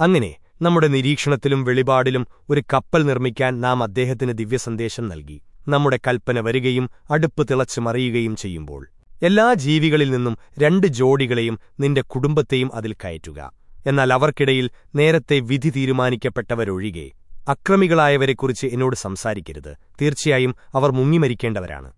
അങ്ങനെ നമ്മുടെ നിരീക്ഷണത്തിലും വെളിപാടിലും ഒരു കപ്പൽ നിർമ്മിക്കാൻ നാം അദ്ദേഹത്തിന് ദിവ്യസന്ദേശം നൽകി. നമ്മുടെ കൽപ്പന വരികയും അടുപ്പ് തിളച്ചു മറിയുകയും ചെയ്യുമ്പോൾ എല്ലാ ജീവികളിൽ നിന്നും രണ്ട് ജോഡികളെയും നിന്റെ കുടുംബത്തെയും അതിൽ കയറ്റുക. എന്നാൽ അവർക്കിടയിൽ നേരത്തെ വിധി തീരുമാനിക്കപ്പെട്ടവരൊഴികെ അക്രമികളായവരെക്കുറിച്ച് എന്നോട് സംസാരിക്കരുത്. തീർച്ചയായും അവർ മുങ്ങിമരിക്കേണ്ടവരാണ്.